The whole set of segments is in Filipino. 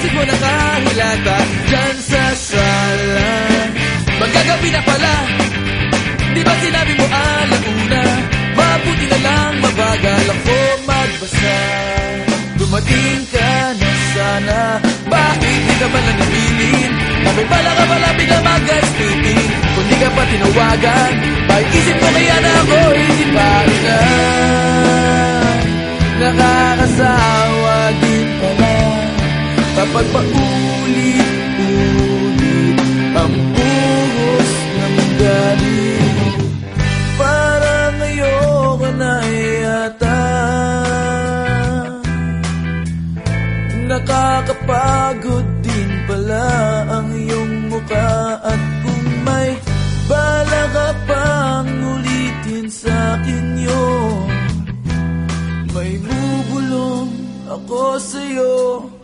pansin mo nakahilata Diyan sa sala Magkagabi na pala Di ba sinabi mo alauna? Mabuti na lang mabagal ako magbasa. Dumating ka na sana Bakit di naman ang ibilin Na may pala ka pala pinamagas titin Kung di ka pa tinawagan Paikisip ko kaya na ako hindi pa ina Nakakasawa. Kapag paulit-ulit Ang buhos ng galing Parang ayoko na yata Nakakapagod din pala ang iyong mukha. At kung may bala pang ulitin sa akin yun May bubulong ako sa'yo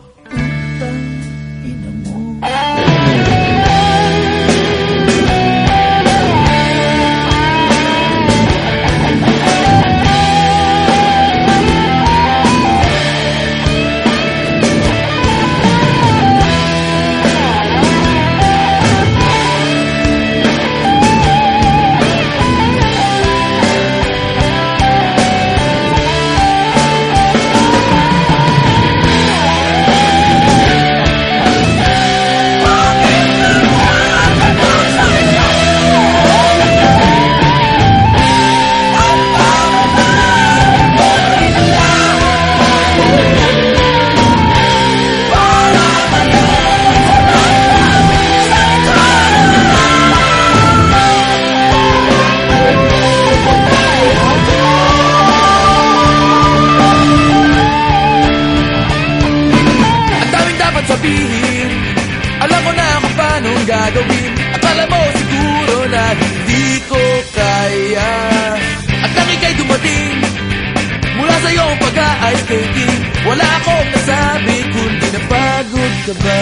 sabihin. Alam ko na kung paano gagawin. Akala mo siguro na hindi ko kaya. At nang ika'y dumating Mula sa iyong pag-ice skating Wala akong nasabi kundi napagod ka ba?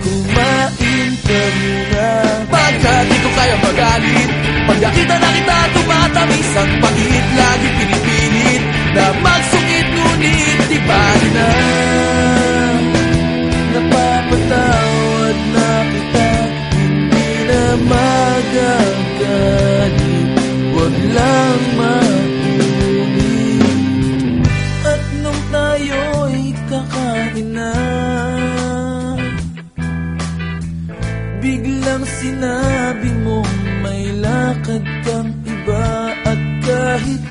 Kumain ka muna. Pagkat di ko kaya magalit Pag nakita na kita tumatamis ang pangit Lagi pinipilit na magsungit sinabi mong may lakad kang iba At kahit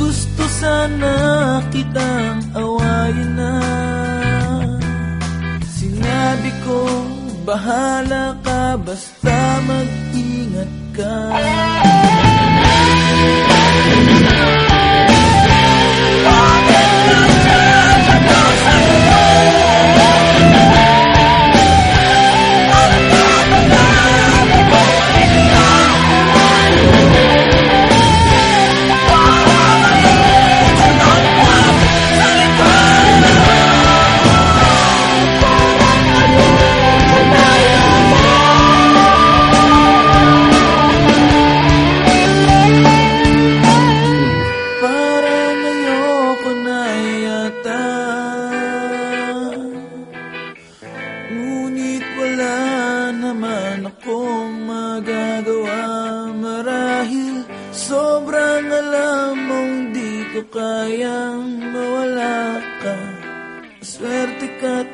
gusto sana kitang awayin na. Sinabi ko, bahala ka basta mag-ingat ka akong magagawa. Marahil sobrang alam mong di ko kayang mawala ka. Swerte ka't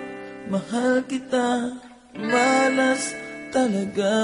mahal kita Malas talaga